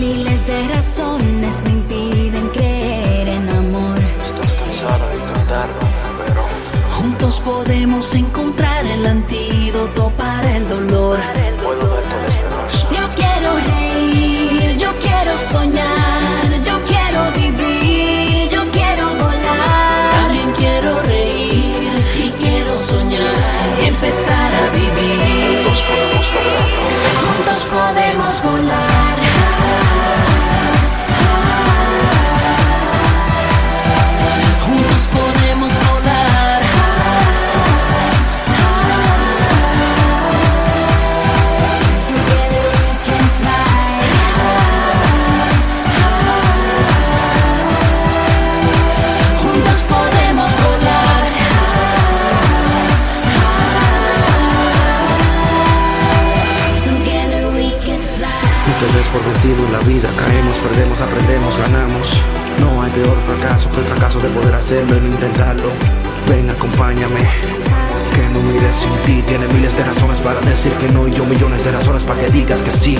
Miles de razones me impiden creer en amor. Estás cansada de intentarlo, pero Juntos podemos encontrar el antídoto para el dolor. puedo darte la esperanza. Yo quiero reír, yo quiero soñar, yo quiero vivir, yo quiero volar. También quiero reír y quiero soñar y empezar a vivir. Juntos podemos lograrlo. Te des por vencido en la vida, caemos, perdemos, aprendemos, ganamos. No hay peor fracaso que el fracaso de poder hacerlo no intentarlo. Ven, acompáñame. Que no mires sin ti, tiene miles de razones para decir que no y yo millones de razones para que digas que sí.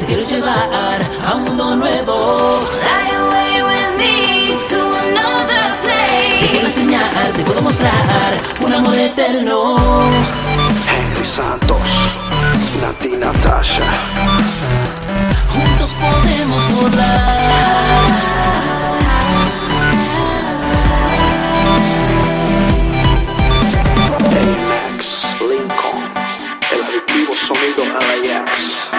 Te quiero llevar a un mundo nuevo. Fly away with me to another place. Te quiero enseñar, te puedo mostrar un amor eterno. Henry Santos, Latina Tasha. Juntos podemos volar. sonido Alex.